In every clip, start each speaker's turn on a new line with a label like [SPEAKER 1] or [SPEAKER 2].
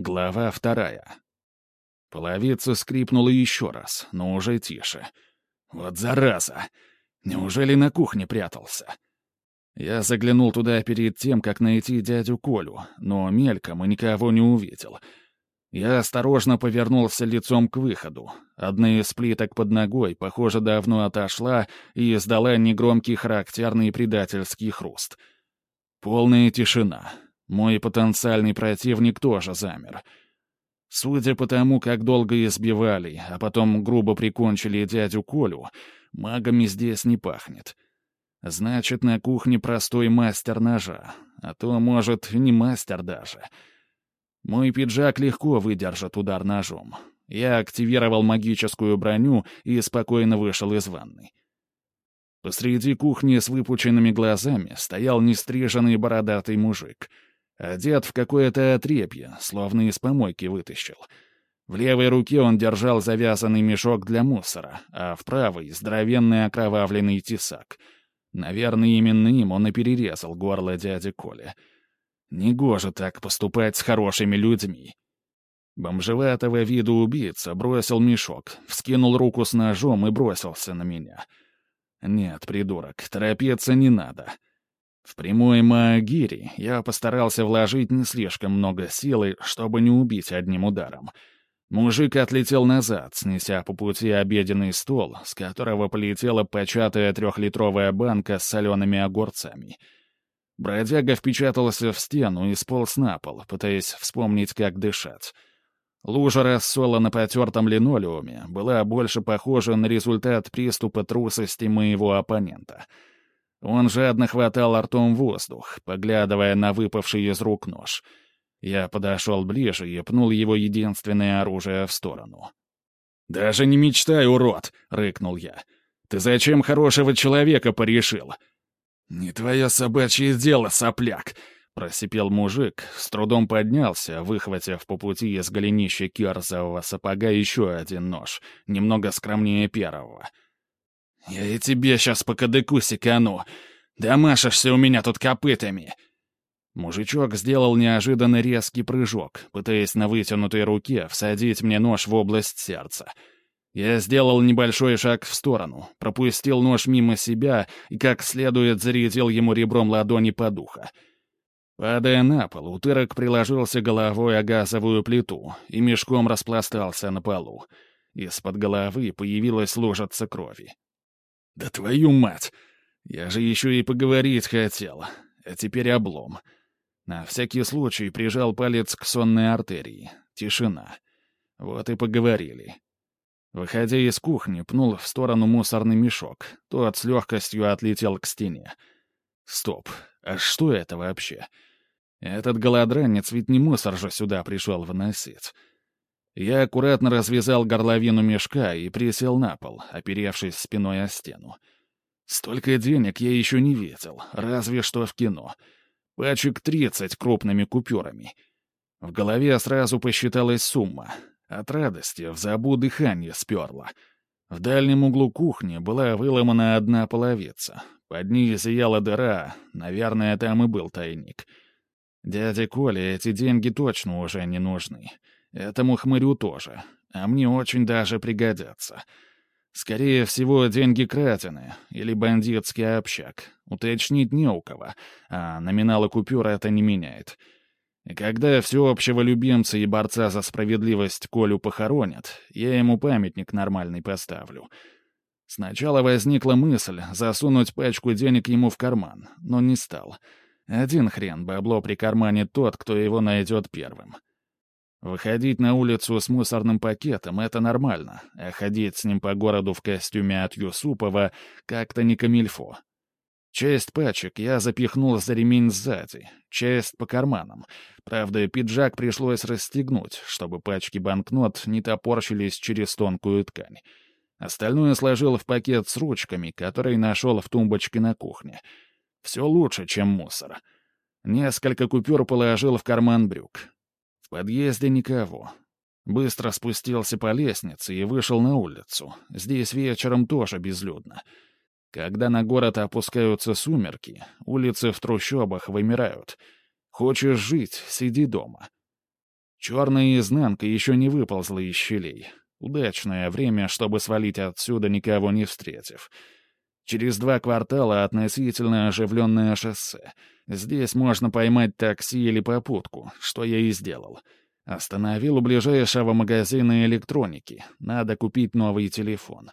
[SPEAKER 1] Глава вторая. Половица скрипнула еще раз, но уже тише. «Вот зараза! Неужели на кухне прятался?» Я заглянул туда перед тем, как найти дядю Колю, но мельком и никого не увидел. Я осторожно повернулся лицом к выходу. Одна из плиток под ногой, похоже, давно отошла и издала негромкий характерный предательский хруст. Полная тишина. Мой потенциальный противник тоже замер. Судя по тому, как долго избивали, а потом грубо прикончили дядю Колю, магами здесь не пахнет. Значит, на кухне простой мастер ножа, а то, может, не мастер даже. Мой пиджак легко выдержит удар ножом. Я активировал магическую броню и спокойно вышел из ванной. Посреди кухни с выпученными глазами стоял нестриженный бородатый мужик — Одет в какое-то отрепье, словно из помойки вытащил. В левой руке он держал завязанный мешок для мусора, а в правой — здоровенный окровавленный тесак. Наверное, именно им он и перерезал горло дяди Коли. Негоже так поступать с хорошими людьми. Бомжеватого вида убийца бросил мешок, вскинул руку с ножом и бросился на меня. «Нет, придурок, торопиться не надо». В прямой Маагири я постарался вложить не слишком много силы, чтобы не убить одним ударом. Мужик отлетел назад, снеся по пути обеденный стол, с которого полетела початая трехлитровая банка с солеными огурцами. Бродяга впечатался в стену и сполз на пол, пытаясь вспомнить, как дышать. Лужа рассола на потертом линолеуме была больше похожа на результат приступа трусости моего оппонента — он жадно хватал ртом воздух, поглядывая на выпавший из рук нож. Я подошел ближе и пнул его единственное оружие в сторону. «Даже не мечтай, урод!» — рыкнул я. «Ты зачем хорошего человека порешил?» «Не твое собачье дело, сопляк!» — просипел мужик, с трудом поднялся, выхватив по пути из голенища кирзового сапога еще один нож, немного скромнее первого — «Я и тебе сейчас по кадыку секану. Домашешься у меня тут копытами!» Мужичок сделал неожиданно резкий прыжок, пытаясь на вытянутой руке всадить мне нож в область сердца. Я сделал небольшой шаг в сторону, пропустил нож мимо себя и как следует зарядил ему ребром ладони по духо. Падая на пол, утырок приложился головой о газовую плиту и мешком распластался на полу. Из-под головы появилась лужица крови. «Да твою мать! Я же еще и поговорить хотел. А теперь облом». На всякий случай прижал палец к сонной артерии. Тишина. Вот и поговорили. Выходя из кухни, пнул в сторону мусорный мешок. Тот с легкостью отлетел к стене. Стоп, а что это вообще? Этот голодранец ведь не мусор же сюда пришел выносить. Я аккуратно развязал горловину мешка и присел на пол, оперевшись спиной о стену. Столько денег я еще не видел, разве что в кино. Пачек тридцать крупными купюрами. В голове сразу посчиталась сумма. От радости в забу дыхание сперло. В дальнем углу кухни была выломана одна половица. Под ней зияла дыра, наверное, там и был тайник. Дяде Коле эти деньги точно уже не нужны. Этому хмырю тоже. А мне очень даже пригодятся. Скорее всего, деньги кратины или бандитский общак. Уточнить не у кого, а номиналы купюр это не меняет. И когда всеобщего любимца и борца за справедливость Колю похоронят, я ему памятник нормальный поставлю. Сначала возникла мысль засунуть пачку денег ему в карман, но не стал. Один хрен бабло при кармане тот, кто его найдет первым. Выходить на улицу с мусорным пакетом — это нормально, а ходить с ним по городу в костюме от Юсупова как-то не камильфо. Часть пачек я запихнул за ремень сзади, часть по карманам. Правда, пиджак пришлось расстегнуть, чтобы пачки банкнот не топорщились через тонкую ткань. Остальное сложил в пакет с ручками, который нашел в тумбочке на кухне. Все лучше, чем мусор. Несколько купюр положил в карман брюк подъезде никого. Быстро спустился по лестнице и вышел на улицу. Здесь вечером тоже безлюдно. Когда на город опускаются сумерки, улицы в трущобах вымирают. Хочешь жить — сиди дома. Черная изнанка еще не выползла из щелей. Удачное время, чтобы свалить отсюда, никого не встретив. Через два квартала относительно оживленное шоссе. Здесь можно поймать такси или попутку, что я и сделал. Остановил у ближайшего магазина электроники. Надо купить новый телефон.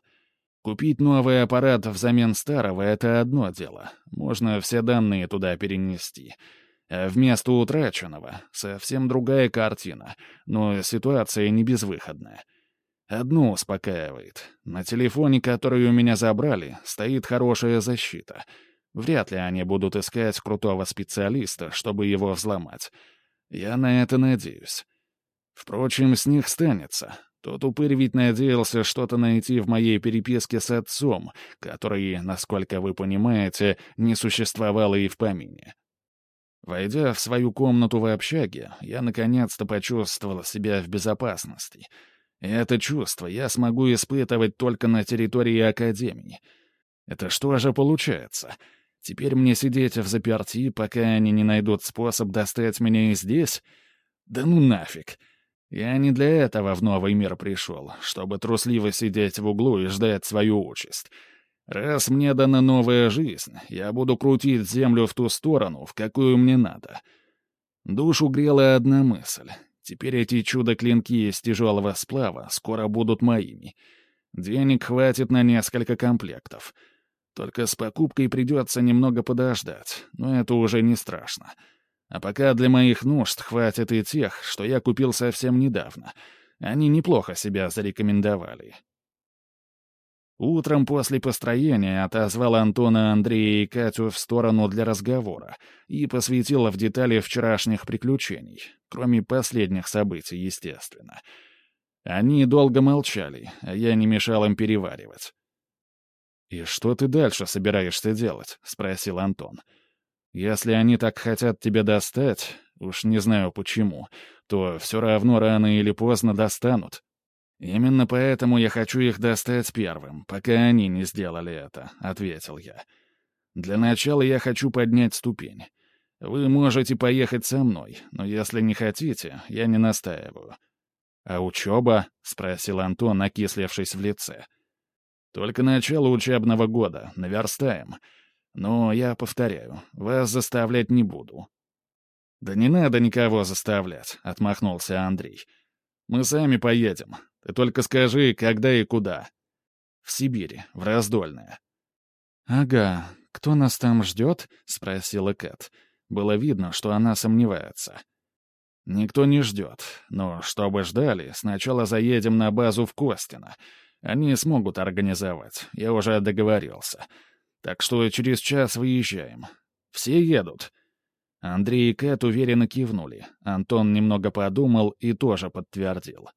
[SPEAKER 1] Купить новый аппарат взамен старого — это одно дело. Можно все данные туда перенести. А вместо утраченного — совсем другая картина, но ситуация не безвыходная. Одно успокаивает. На телефоне, который у меня забрали, стоит хорошая защита. Вряд ли они будут искать крутого специалиста, чтобы его взломать. Я на это надеюсь. Впрочем, с них станется. Тот упырь ведь надеялся что-то найти в моей переписке с отцом, который, насколько вы понимаете, не существовало и в помине. Войдя в свою комнату в общаге, я наконец-то почувствовал себя в безопасности — это чувство я смогу испытывать только на территории Академии. Это что же получается? Теперь мне сидеть в заперти, пока они не найдут способ достать меня и здесь? Да ну нафиг. Я не для этого в новый мир пришел, чтобы трусливо сидеть в углу и ждать свою участь. Раз мне дана новая жизнь, я буду крутить землю в ту сторону, в какую мне надо. Душу грела одна мысль Теперь эти чудо-клинки из тяжелого сплава скоро будут моими. Денег хватит на несколько комплектов. Только с покупкой придется немного подождать, но это уже не страшно. А пока для моих нужд хватит и тех, что я купил совсем недавно. Они неплохо себя зарекомендовали. Утром после построения отозвал Антона, Андрея и Катю в сторону для разговора и посвятил в детали вчерашних приключений, кроме последних событий, естественно. Они долго молчали, а я не мешал им переваривать. «И что ты дальше собираешься делать?» — спросил Антон. «Если они так хотят тебя достать, уж не знаю почему, то все равно рано или поздно достанут». «Именно поэтому я хочу их достать первым, пока они не сделали это», — ответил я. «Для начала я хочу поднять ступень. Вы можете поехать со мной, но если не хотите, я не настаиваю». «А учеба?» — спросил Антон, окислившись в лице. «Только начало учебного года, наверстаем. Но я повторяю, вас заставлять не буду». «Да не надо никого заставлять», — отмахнулся Андрей. «Мы сами поедем. Ты только скажи, когда и куда. В Сибири, в Раздольное. «Ага, кто нас там ждет?» — спросила Кэт. Было видно, что она сомневается. «Никто не ждет, но чтобы ждали, сначала заедем на базу в Костино. Они смогут организовать, я уже договорился. Так что через час выезжаем. Все едут». Андрей и Кэт уверенно кивнули. Антон немного подумал и тоже подтвердил.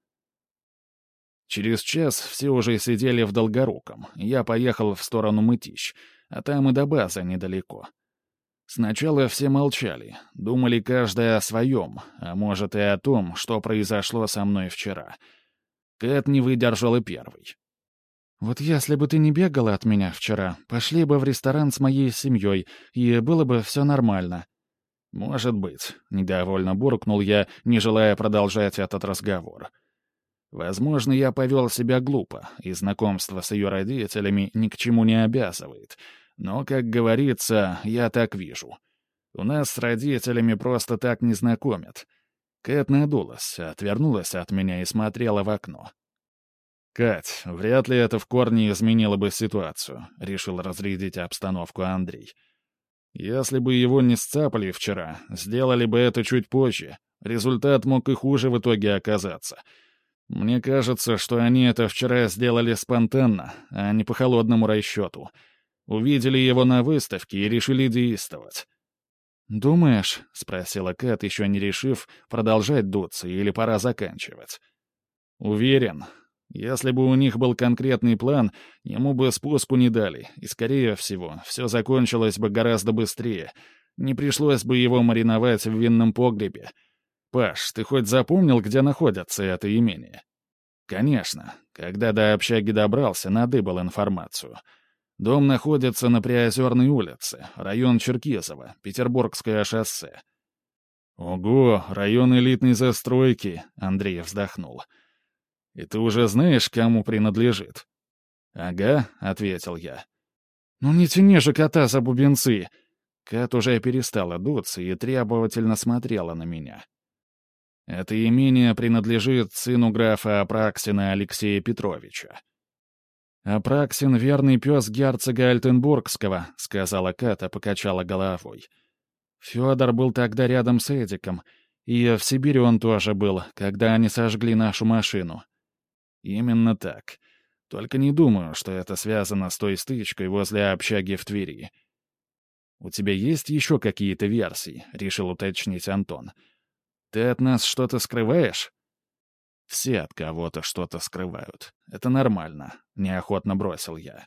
[SPEAKER 1] Через час все уже сидели в Долгоруком. Я поехал в сторону Мытищ, а там и до базы недалеко. Сначала все молчали, думали каждый о своем, а может и о том, что произошло со мной вчера. Кэт не выдержал и первый. «Вот если бы ты не бегала от меня вчера, пошли бы в ресторан с моей семьей, и было бы все нормально». «Может быть», — недовольно буркнул я, не желая продолжать этот разговор. Возможно, я повел себя глупо, и знакомство с ее родителями ни к чему не обязывает. Но, как говорится, я так вижу. У нас с родителями просто так не знакомят. Кэт надулась, отвернулась от меня и смотрела в окно. «Кать, вряд ли это в корне изменило бы ситуацию», — решил разрядить обстановку Андрей. «Если бы его не сцапали вчера, сделали бы это чуть позже. Результат мог и хуже в итоге оказаться». Мне кажется, что они это вчера сделали спонтанно, а не по холодному расчету. Увидели его на выставке и решили действовать. «Думаешь?» — спросила Кэт, еще не решив, продолжать дуться или пора заканчивать. «Уверен. Если бы у них был конкретный план, ему бы спуску не дали, и, скорее всего, все закончилось бы гораздо быстрее. Не пришлось бы его мариновать в винном погребе». «Паш, ты хоть запомнил, где находится это имение?» «Конечно. Когда до общаги добрался, надыбал информацию. Дом находится на Приозерной улице, район Черкизово, Петербургское шоссе». «Ого, район элитной застройки», — Андрей вздохнул. «И ты уже знаешь, кому принадлежит?» «Ага», — ответил я. «Ну не тяни же кота за бубенцы!» Кат уже перестала дуться и требовательно смотрела на меня. Это имение принадлежит сыну графа Апраксина Алексея Петровича. «Апраксин — верный пес герцога Альтенбургского», — сказала Ката, покачала головой. Федор был тогда рядом с Эдиком, и в Сибири он тоже был, когда они сожгли нашу машину. Именно так. Только не думаю, что это связано с той стычкой возле общаги в Твери. «У тебя есть еще какие-то версии?» — решил уточнить Антон. «Ты от нас что-то скрываешь?» «Все от кого-то что-то скрывают. Это нормально», — неохотно бросил я.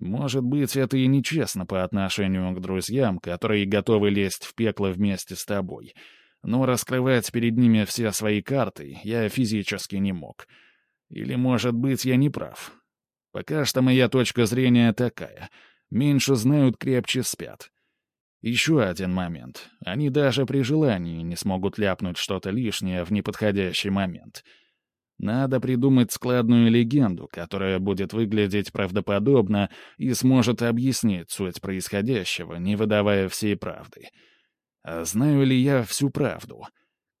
[SPEAKER 1] Может быть, это и нечестно по отношению к друзьям, которые готовы лезть в пекло вместе с тобой. Но раскрывать перед ними все свои карты я физически не мог. Или, может быть, я не прав. Пока что моя точка зрения такая. Меньше знают, крепче спят. Еще один момент. Они даже при желании не смогут ляпнуть что-то лишнее в неподходящий момент — надо придумать складную легенду, которая будет выглядеть правдоподобно и сможет объяснить суть происходящего, не выдавая всей правды. А знаю ли я всю правду?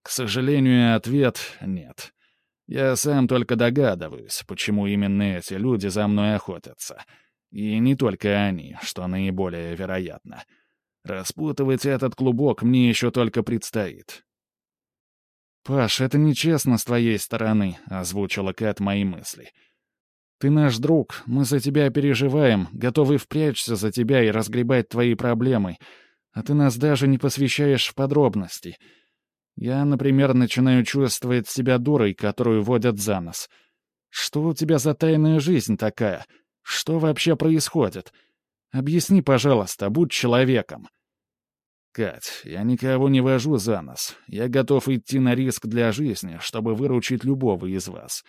[SPEAKER 1] К сожалению, ответ — нет. Я сам только догадываюсь, почему именно эти люди за мной охотятся. И не только они, что наиболее вероятно. Распутывать этот клубок мне еще только предстоит. «Паш, это нечестно с твоей стороны», — озвучила Кэт мои мысли. «Ты наш друг, мы за тебя переживаем, готовы впрячься за тебя и разгребать твои проблемы, а ты нас даже не посвящаешь в подробности. Я, например, начинаю чувствовать себя дурой, которую водят за нос. Что у тебя за тайная жизнь такая? Что вообще происходит? Объясни, пожалуйста, будь человеком». «Кать, я никого не вожу за нос. Я готов идти на риск для жизни, чтобы выручить любого из вас.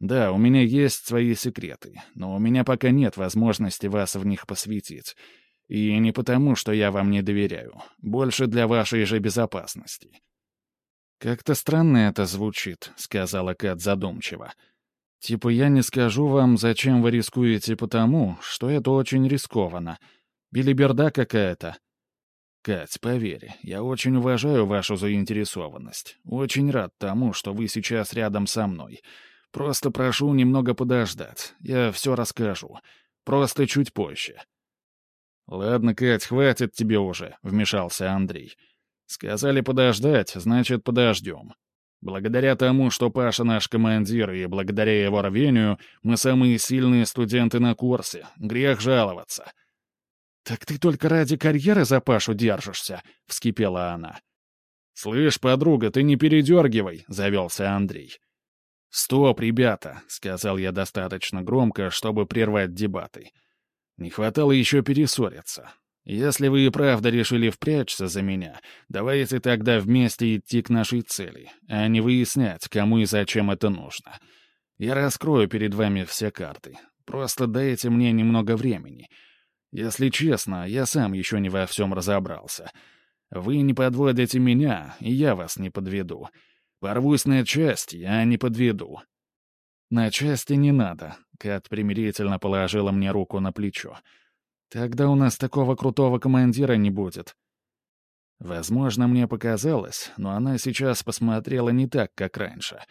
[SPEAKER 1] Да, у меня есть свои секреты, но у меня пока нет возможности вас в них посвятить. И не потому, что я вам не доверяю. Больше для вашей же безопасности». «Как-то странно это звучит», — сказала Кат задумчиво. «Типа я не скажу вам, зачем вы рискуете потому, что это очень рискованно. Билиберда какая-то». «Кать, поверь, я очень уважаю вашу заинтересованность. Очень рад тому, что вы сейчас рядом со мной. Просто прошу немного подождать. Я все расскажу. Просто чуть позже». «Ладно, Кать, хватит тебе уже», — вмешался Андрей. «Сказали подождать, значит, подождем. Благодаря тому, что Паша наш командир, и благодаря его рвению, мы самые сильные студенты на курсе. Грех жаловаться». «Так ты только ради карьеры за Пашу держишься?» — вскипела она. «Слышь, подруга, ты не передергивай», — завелся Андрей. «Стоп, ребята», — сказал я достаточно громко, чтобы прервать дебаты. «Не хватало еще перессориться. Если вы и правда решили впрячься за меня, давайте тогда вместе идти к нашей цели, а не выяснять, кому и зачем это нужно. Я раскрою перед вами все карты. Просто дайте мне немного времени». Если честно, я сам еще не во всем разобрался. Вы не подводите меня, и я вас не подведу. Порвусь на части, а не подведу. На части не надо. Кат примирительно положила мне руку на плечо. Тогда у нас такого крутого командира не будет. Возможно, мне показалось, но она сейчас посмотрела не так, как раньше.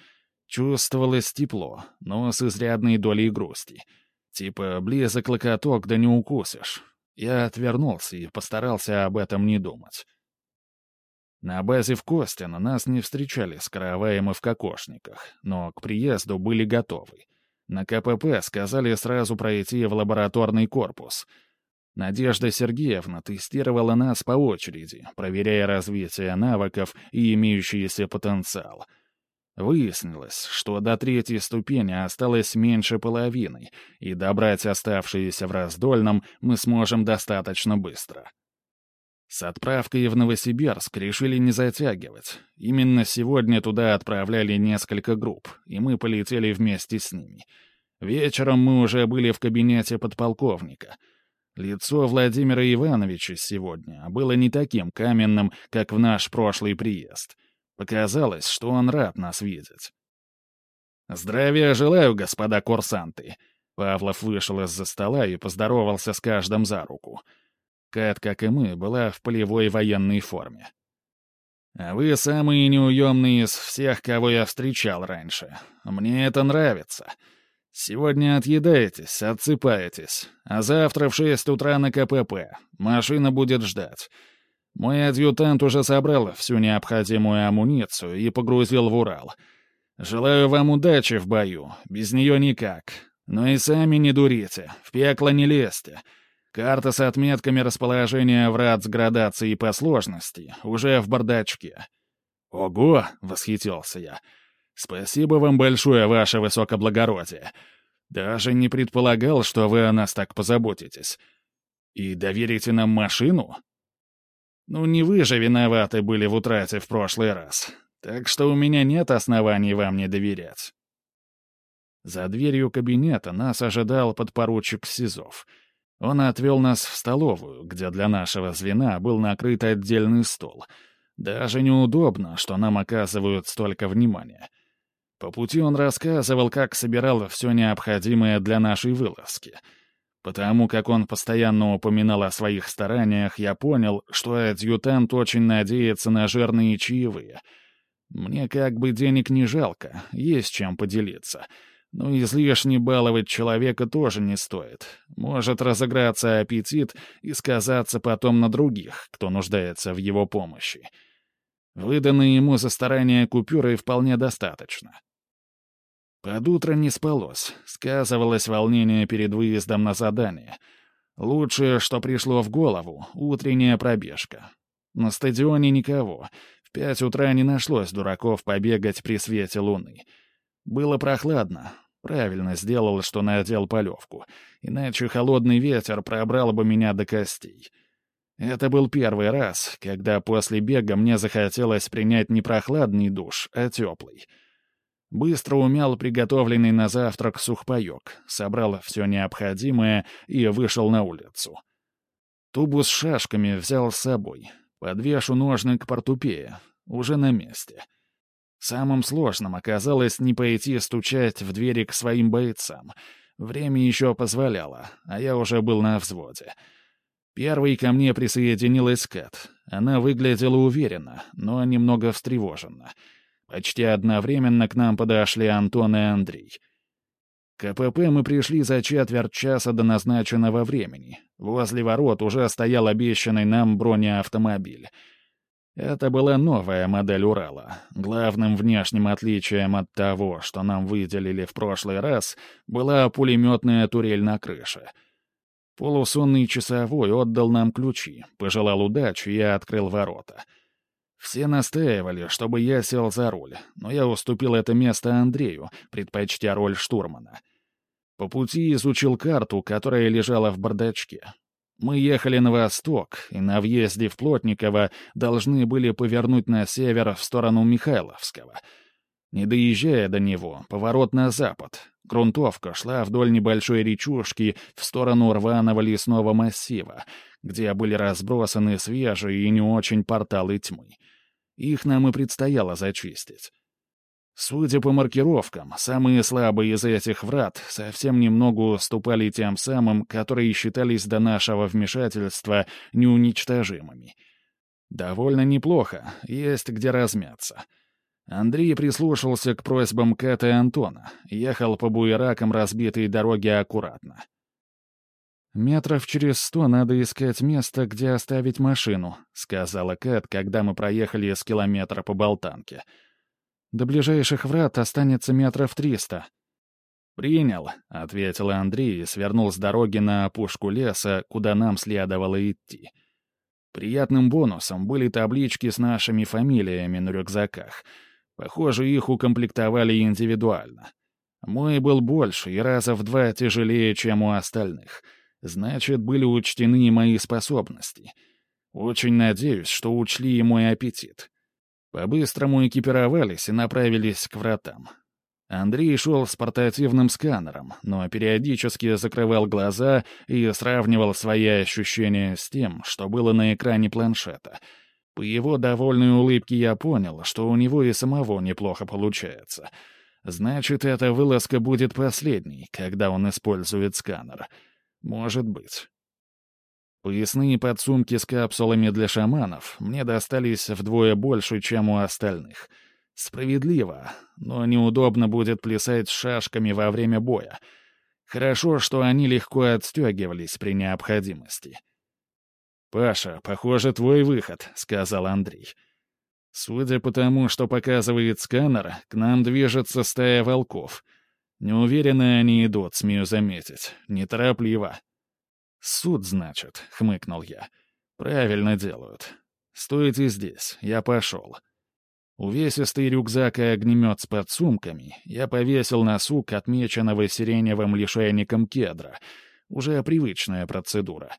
[SPEAKER 1] Чувствовалось тепло, но с изрядной долей грусти — Типа, близок локоток, да не укусишь. Я отвернулся и постарался об этом не думать. На базе в Костино нас не встречали с караваем и в кокошниках, но к приезду были готовы. На КПП сказали сразу пройти в лабораторный корпус. Надежда Сергеевна тестировала нас по очереди, проверяя развитие навыков и имеющийся потенциал — Выяснилось, что до третьей ступени осталось меньше половины, и добрать оставшиеся в раздольном мы сможем достаточно быстро. С отправкой в Новосибирск решили не затягивать. Именно сегодня туда отправляли несколько групп, и мы полетели вместе с ними. Вечером мы уже были в кабинете подполковника. Лицо Владимира Ивановича сегодня было не таким каменным, как в наш прошлый приезд. Показалось, что он рад нас видеть. «Здравия желаю, господа курсанты!» Павлов вышел из-за стола и поздоровался с каждым за руку. Кэт, как и мы, была в полевой военной форме. «А вы самые неуемные из всех, кого я встречал раньше. Мне это нравится. Сегодня отъедаетесь, отсыпаетесь, а завтра в шесть утра на КПП. Машина будет ждать. Мой адъютант уже собрал всю необходимую амуницию и погрузил в Урал». Желаю вам удачи в бою, без нее никак. Но и сами не дурите, в пекло не лезьте. Карта с отметками расположения врат с градацией по сложности уже в бардачке. «Ого!» — восхитился я. «Спасибо вам большое, ваше высокоблагородие. Даже не предполагал, что вы о нас так позаботитесь. И доверите нам машину?» «Ну, не вы же виноваты были в утрате в прошлый раз. Так что у меня нет оснований вам не доверять. За дверью кабинета нас ожидал подпоручик Сизов. Он отвел нас в столовую, где для нашего звена был накрыт отдельный стол. Даже неудобно, что нам оказывают столько внимания. По пути он рассказывал, как собирал все необходимое для нашей вылазки. Потому как он постоянно упоминал о своих стараниях, я понял, что адъютант очень надеется на жирные чаевые — мне как бы денег не жалко, есть чем поделиться. Но излишне баловать человека тоже не стоит. Может разыграться аппетит и сказаться потом на других, кто нуждается в его помощи. Выданные ему за старания купюры вполне достаточно. Под утро не спалось, сказывалось волнение перед выездом на задание. Лучшее, что пришло в голову — утренняя пробежка. На стадионе никого — в пять утра не нашлось дураков побегать при свете луны. Было прохладно. Правильно сделал, что надел полевку. Иначе холодный ветер пробрал бы меня до костей. Это был первый раз, когда после бега мне захотелось принять не прохладный душ, а теплый. Быстро умял приготовленный на завтрак сухпайок, собрал все необходимое и вышел на улицу. Тубу с шашками взял с собой, Подвешу ножны к портупее. Уже на месте. Самым сложным оказалось не пойти стучать в двери к своим бойцам. Время еще позволяло, а я уже был на взводе. Первой ко мне присоединилась Кэт. Она выглядела уверенно, но немного встревоженно. Почти одновременно к нам подошли Антон и Андрей. КПП мы пришли за четверть часа до назначенного времени. Возле ворот уже стоял обещанный нам бронеавтомобиль. Это была новая модель Урала. Главным внешним отличием от того, что нам выделили в прошлый раз, была пулеметная турель на крыше. Полусонный часовой отдал нам ключи, пожелал удачи и открыл ворота. Все настаивали, чтобы я сел за руль, но я уступил это место Андрею, предпочтя роль штурмана. По пути изучил карту, которая лежала в бардачке. Мы ехали на восток, и на въезде в Плотниково должны были повернуть на север в сторону Михайловского. Не доезжая до него, поворот на запад. Грунтовка шла вдоль небольшой речушки в сторону рваного лесного массива, где были разбросаны свежие и не очень порталы тьмы. Их нам и предстояло зачистить. Судя по маркировкам, самые слабые из этих врат совсем немного уступали тем самым, которые считались до нашего вмешательства неуничтожимыми. Довольно неплохо, есть где размяться. Андрей прислушался к просьбам Кэта и Антона, ехал по буеракам разбитой дороги аккуратно. «Метров через сто надо искать место, где оставить машину», — сказала Кэт, когда мы проехали с километра по болтанке — до ближайших врат останется метров триста». «Принял», — ответил Андрей и свернул с дороги на опушку леса, куда нам следовало идти. Приятным бонусом были таблички с нашими фамилиями на рюкзаках. Похоже, их укомплектовали индивидуально. Мой был больше и раза в два тяжелее, чем у остальных. Значит, были учтены мои способности. Очень надеюсь, что учли и мой аппетит. По-быстрому экипировались и направились к вратам. Андрей шел с портативным сканером, но периодически закрывал глаза и сравнивал свои ощущения с тем, что было на экране планшета. По его довольной улыбке я понял, что у него и самого неплохо получается. Значит, эта вылазка будет последней, когда он использует сканер. Может быть. Поясные подсумки с капсулами для шаманов мне достались вдвое больше, чем у остальных — Справедливо, но неудобно будет плясать с шашками во время боя. Хорошо, что они легко отстегивались при необходимости. «Паша, похоже, твой выход», — сказал Андрей. «Судя по тому, что показывает сканер, к нам движется стая волков. Неуверенно они идут, смею заметить. Неторопливо». «Суд, значит», — хмыкнул я. «Правильно делают. Стойте здесь, я пошел». Увесистый рюкзак и огнемет с подсумками я повесил на сук, отмеченного сиреневым лишайником кедра. Уже привычная процедура.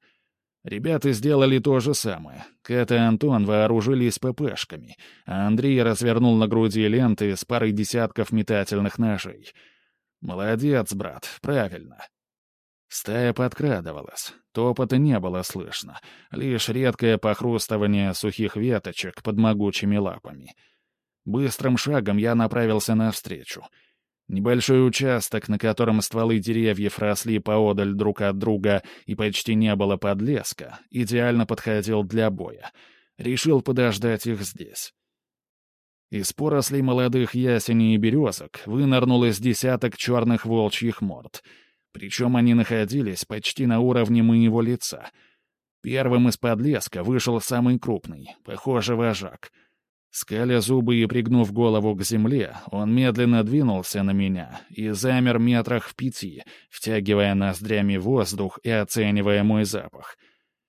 [SPEAKER 1] Ребята сделали то же самое. Кэт и Антон вооружились ППшками, а Андрей развернул на груди ленты с парой десятков метательных ножей. «Молодец, брат, правильно». Стая подкрадывалась. Топота не было слышно, лишь редкое похрустывание сухих веточек под могучими лапами — Быстрым шагом я направился навстречу. Небольшой участок, на котором стволы деревьев росли поодаль друг от друга и почти не было подлеска, идеально подходил для боя. Решил подождать их здесь. Из порослей молодых ясеней и березок вынырнул из десяток черных волчьих морд. Причем они находились почти на уровне моего лица. Первым из подлеска вышел самый крупный, похоже, вожак — Скаля зубы и пригнув голову к земле, он медленно двинулся на меня и замер метрах в пяти, втягивая ноздрями воздух и оценивая мой запах.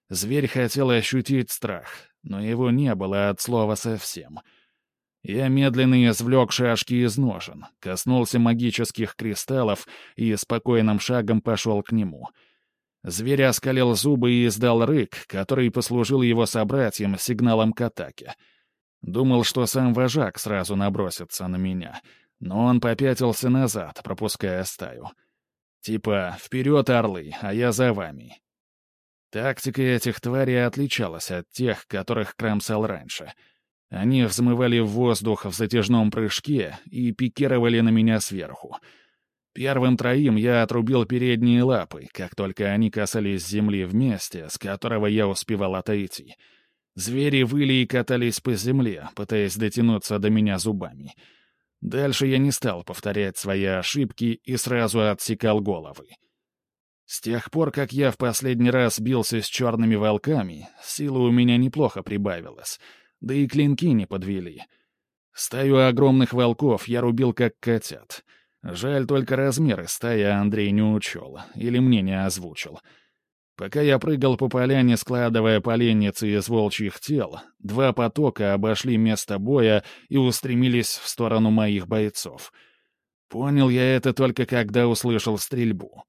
[SPEAKER 1] Зверь хотел ощутить страх, но его не было от слова совсем. Я медленно извлек шашки из ножен, коснулся магических кристаллов и спокойным шагом пошел к нему. Зверь оскалил зубы и издал рык, который послужил его собратьям сигналом к атаке — Думал, что сам вожак сразу набросится на меня, но он попятился назад, пропуская стаю. Типа «Вперед, орлы, а я за вами». Тактика этих тварей отличалась от тех, которых кромсал раньше. Они взмывали в воздух в затяжном прыжке и пикировали на меня сверху. Первым троим я отрубил передние лапы, как только они касались земли вместе, с которого я успевал отойти — Звери выли и катались по земле, пытаясь дотянуться до меня зубами. Дальше я не стал повторять свои ошибки и сразу отсекал головы. С тех пор, как я в последний раз бился с черными волками, силы у меня неплохо прибавилось, да и клинки не подвели. Стаю огромных волков я рубил как котят. Жаль, только размеры стаи Андрей не учел, или мне не озвучил — Пока я прыгал по поляне, складывая поленницы из волчьих тел, два потока обошли место боя и устремились в сторону моих бойцов. Понял я это только когда услышал стрельбу.